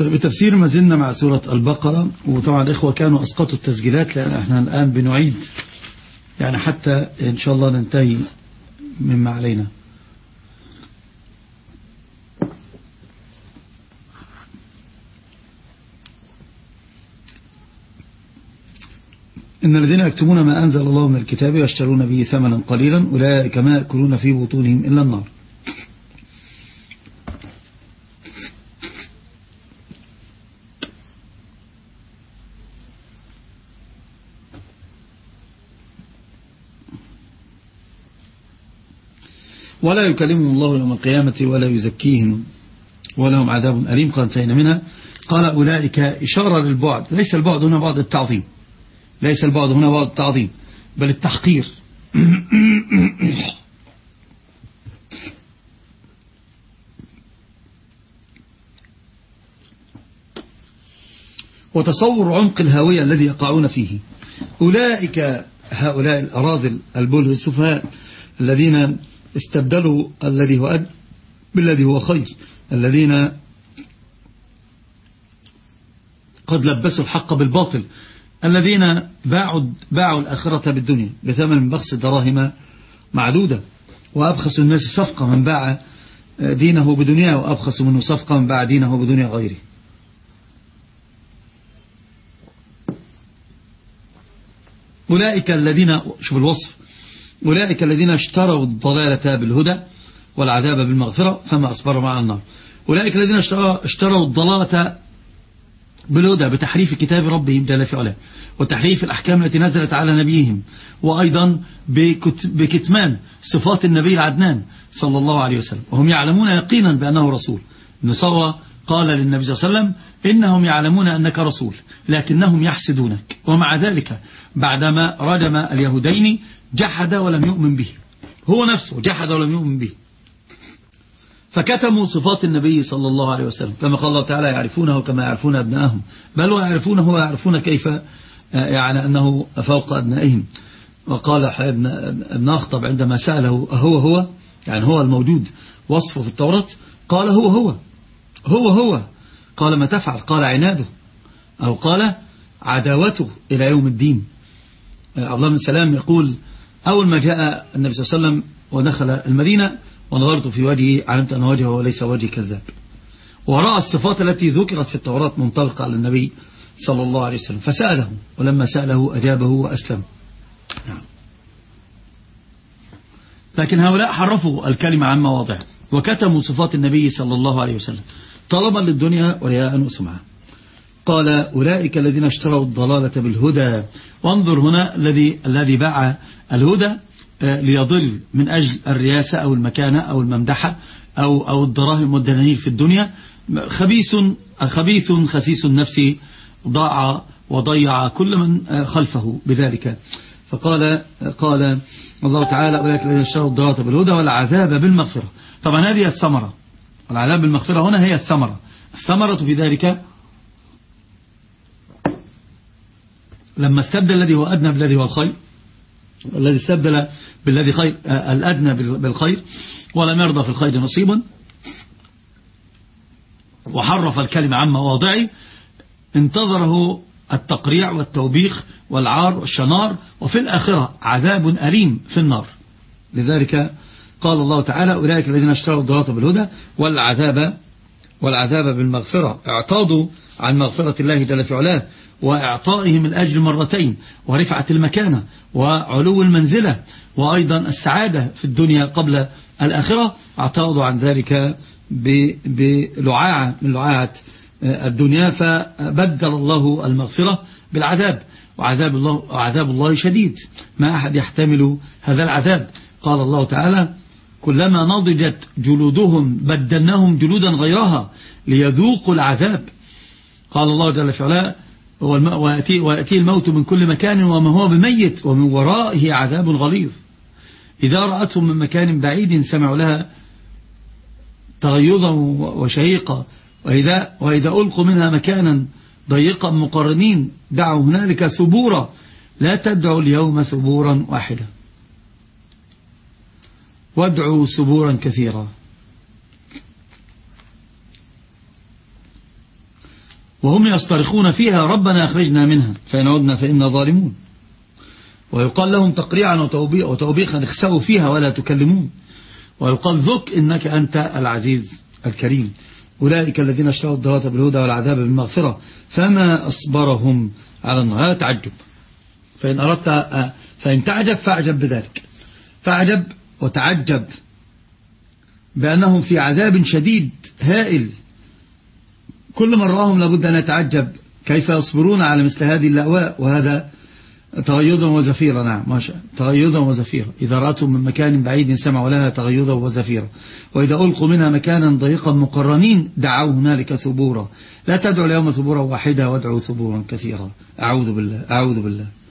بتفسير ما زلنا مع سورة البقرة وطبعا الإخوة كانوا أسقطوا التسجيلات لأن إحنا الآن بنعيد. يعني حتى إن شاء الله ننتهي مما علينا. إن الذين يكتمون ما أنزل الله من الكتاب ويشترون به ثمنا قليلا أولئك ما يأكلون في بطونهم إلا النار. ولا يكلمهم الله يوم القيامة ولا يزكيهم ولهم عذاب أليم. قال انتهينا منها. قال أولئك إشارة للبعد. ليس البعد هنا بعد التعظيم. ليس البعد هنا بعد التعظيم بل التحقير. وتصور عمق الهاوية الذي يقعون فيه. أولئك هؤلاء الأراذل البله السفهاء الذين استبدلوا الذي هو أد بالذي هو خير. الذين قد لبسوا الحق بالباطل. الذين باعوا, باعوا الآخرة بالدنيا بثمن بخس دراهم معدودة. وأبخس الناس صفقة من باع دينه بدنيا وأبخس منه صفقة من باع دينه بدنيا غيره. أولئك الذين شوف الوصف. أولئك الذين اشتروا الضلالة بالهدى والعذاب بالمغفرة فما أصبروا مع النار. أولئك الذين اشتروا الضلالة بالهدى بتحريف كتاب ربهم جل في علاه وتحريف الأحكام التي نزلت على نبيهم وأيضا بكتمان صفات النبي العدنان صلى الله عليه وسلم. وهم يعلمون يقينا بأنه رسول. نصوى قال للنبي صلى الله عليه وسلم إنهم يعلمون أنك رسول لكنهم يحسدونك. ومع ذلك بعدما رجم اليهودين جحد ولم يؤمن به. هو نفسه جحد ولم يؤمن به. فكتموا صفات النبي صلى الله عليه وسلم. كما قال الله تعالى يعرفونه كما يعرفون أبنائهم بل ويعرفونه ويعرفون كيف؟ يعني أنه فوق أبنائهم. وقال ابن أخطب عندما سأله هو هو؟ يعني هو الموجود وصفه في التوراة. قال هو هو. هو هو. قال ما تفعل؟ قال عناده. أو قال عداوته إلى يوم الدين. عبد الله بن سلام يقول أول ما جاء النبي صلى الله عليه وسلم ودخل المدينة ونظرت في وجهه علمت أن وجهه وليس وجه كذاب ورأى الصفات التي ذكرت في التوراة منطلقة على النبي صلى الله عليه وسلم فسأله ولما سأله أجابه وأسلم. نعم. لكن هؤلاء حرفوا الكلمة عن مواضعه وكتموا صفات النبي صلى الله عليه وسلم. طلبا للدنيا ورياء وسمعة قال أولئك الذين اشتروا الضلالة بالهدى. وانظر هنا الذي الذي باع الهدى آه، ليضل من أجل الرياسة أو المكانة أو الممدحة أو, أو الدراهم والدنانير في الدنيا. خبيث خبيث خسيس النفس ضاع وضيع كل من آه، خلفه بذلك. فقال قال الله تعالى أولئك الذين اشتروا الضلالة بالهدى والعذاب بالمغفرة. طبعا هذه الثمرة. العذاب بالمغفرة هنا هي الثمرة. الثمرة في ذلك لما استبدل الذي هو أدنى بالذي هو الخير الذي استبدل بالذي خير آه، الأدنى بالخير ولم يرضى في الخير نصيبا وحرف الكلمة عن مواضعه انتظره التقريع والتوبيخ والعار والشنار وفي الآخرة عذاب أليم في النار. لذلك قال الله تعالى أولئك الذين اشتروا الضلاطة بالهدى والعذاب والعذاب بالمغفرة. اعتاضوا عن مغفرة الله جل في علاه وإعطائهم الأجر مرتين ورفعة المكانة وعلو المنزلة وأيضا السعادة في الدنيا قبل الآخرة. اعتاضوا عن ذلك بلعاعة من لعاعة الدنيا فبدل الله المغفرة بالعذاب. وعذاب الله, وعذاب الله شديد. ما أحد يحتمل هذا العذاب. قال الله تعالى كلما نضجت جلودهم بدلناهم جلودا غيرها ليذوقوا العذاب. قال الله جل في علاه ويأتي, الموت من كل مكان وما هو بميت ومن ورائه عذاب غليظ. إذا رأتهم من مكان بعيد سمعوا لها تغيظا وشهيقا. وإذا, وإذا ألقوا منها مكانا ضيقا مقرنين دعوا هنالك ثبورا لا تدعوا اليوم ثبورا واحدا. وادعوا ثبورا كثيرا. وهم يصطرخون فيها ربنا أخرجنا منها. فإن عدنا فإنا ظالمون. ويقال لهم تقريعا وتوبيخا اخسأوا فيها ولا تكلمون. ويقال ذك إنك أنت العزيز الكريم. أولئك الذين اشتروا الضلالة بالهدى والعذاب بالمغفرة. فما أصبرهم على النار؟ هذا تعجب. فإن أردت فإن تعجب فأعجب بذلك. فأعجب وتعجب بأنهم في عذاب شديد هائل. كل من رآهم لابد أن يتعجب. كيف يصبرون على مثل هذه اللأواء؟ وهذا تغيظا وزفيرا. نعم ما شاء تغيظا وزفيرا. إذا رأتهم من مكان بعيد سمعوا لها تغيظا وزفيرا. وإذا ألقوا منها مكانا ضيقا مقرنين دعوا هنالك ثبورا. لا تدعوا اليوم ثبورا واحدة وادعوا ثبورا كثيرا. أعوذ بالله أعوذ بالله.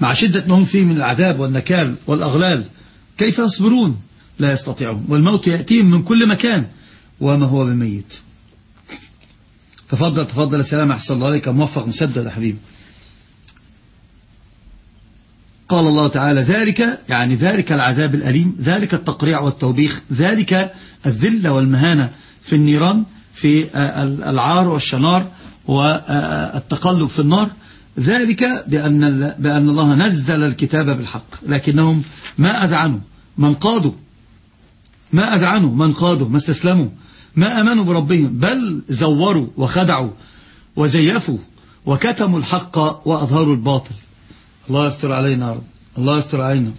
مع شدة ما هم فيه من العذاب والنكال والأغلال كيف يصبرون؟ لا يستطيعون. والموت يأتيهم من كل مكان. وما هو بميت تفضل تفضل السلام أحسن الله عليك. موفق مسدد يا حبيبي. قال الله تعالى ذلك يعني ذلك العذاب الأليم ذلك التقريع والتوبيخ ذلك الذلة والمهانة في النيران في العار والشنار والتقلب في النار. ذلك بأن, بأن الله نزل الكتاب بالحق لكنهم ما أذعنوا من قادوا. ما أذعنوا من قادوا ما استسلموا ما أمنوا بربهم بل زوروا وخدعوا وزيفوا وكتموا الحق وأظهروا الباطل. الله يستر علينا رب. الله يستر علينا.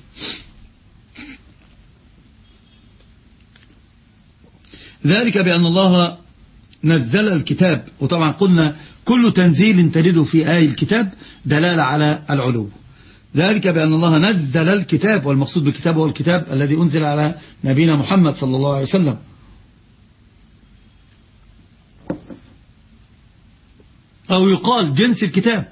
ذلك بأن الله نزل الكتاب. وطبعا قلنا كل تنزيل تجده في آي الكتاب دلالة على العلو. ذلك بأن الله نزل الكتاب والمقصود بالكتاب هو الكتاب الذي أنزل على نبينا محمد صلى الله عليه وسلم. أو يقال جنس الكتاب.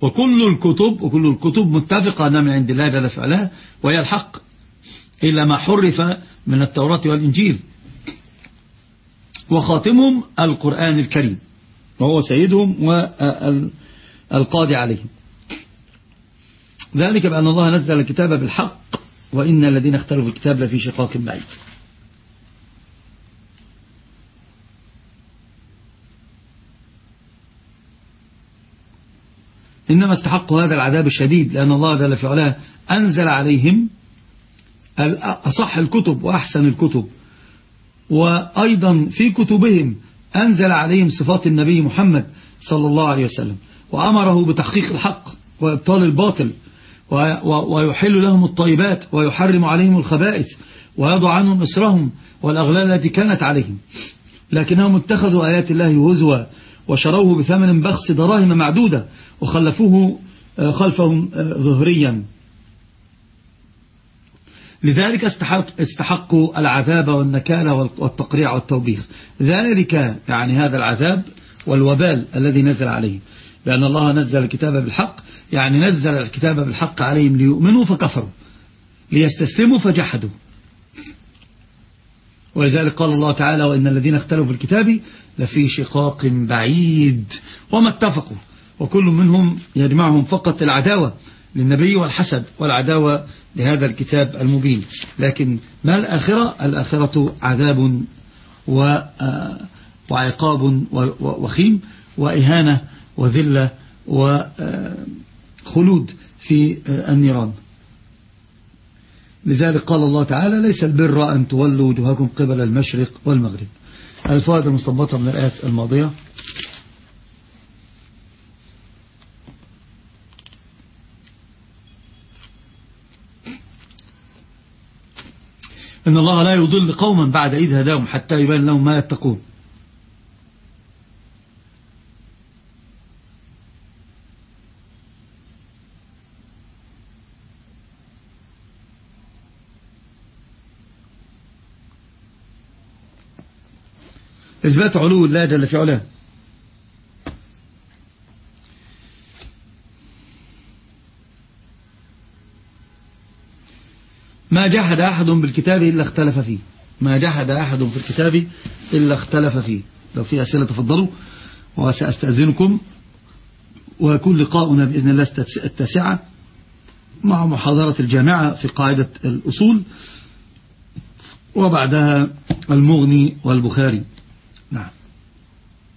وكل الكتب وكل الكتب متفقة أنها من عند الله جل فعلها وهي الحق إلا ما حرف من التوراة والإنجيل. وخاتمهم القرآن الكريم وهو سيدهم والقاضي عليهم. ذلك بأن الله نزل الكتاب بالحق وإن الذين اختلفوا الكتاب لفي شقاق بعيد. إنما استحقوا هذا العذاب الشديد لأن الله جل في علاه أنزل عليهم أصح الكتب وأحسن الكتب. وأيضا في كتبهم أنزل عليهم صفات النبي محمد صلى الله عليه وسلم وأمره بتحقيق الحق وإبطال الباطل ويحل لهم الطيبات ويحرم عليهم الخبائث ويضع عنهم إسرهم والأغلال التي كانت عليهم. لكنهم اتخذوا آيات الله هزوا وشروه بثمن بخس دراهم معدودة وخلفوه آه، خلفهم آه، ظهريا. لذلك استحق استحقوا العذاب والنكال والتقريع والتوبيخ. ذلك يعني هذا العذاب والوبال الذي نزل عليه. بأن الله نزل الكتاب بالحق يعني نزل الكتاب بالحق عليهم ليؤمنوا فكفروا. ليستسلموا فجحدوا. ولذلك قال الله تعالى وإن الذين اختلفوا في الكتاب لفي شقاق بعيد. وما اتفقوا. وكل منهم يجمعهم فقط العداوة. للنبي والحسد والعداوة لهذا الكتاب المبين. لكن ما الآخرة؟ الآخرة عذاب آه، وعقاب وخيم وإهانة وذلة وخلود في آه، النيران. لذلك قال الله تعالى ليس البر أن تولوا وجوهكم قبل المشرق والمغرب. الفوائد المستنبطة من الآيات الماضية. إن الله لا يضل قوما بعد إذ هداهم حتى يبين لهم ما يتقون. إثبات علو الله جل في علاه. ما جحد أحد بالكتاب إلا اختلف فيه. ما جحد أحد في الكتاب إلا اختلف فيه. لو في أسئلة تفضلوا وسأستأذنكم ويكون لقاؤنا بإذن الله التاسعة مع محاضرة الجامعة في قاعدة الأصول وبعدها المغني والبخاري. نعم.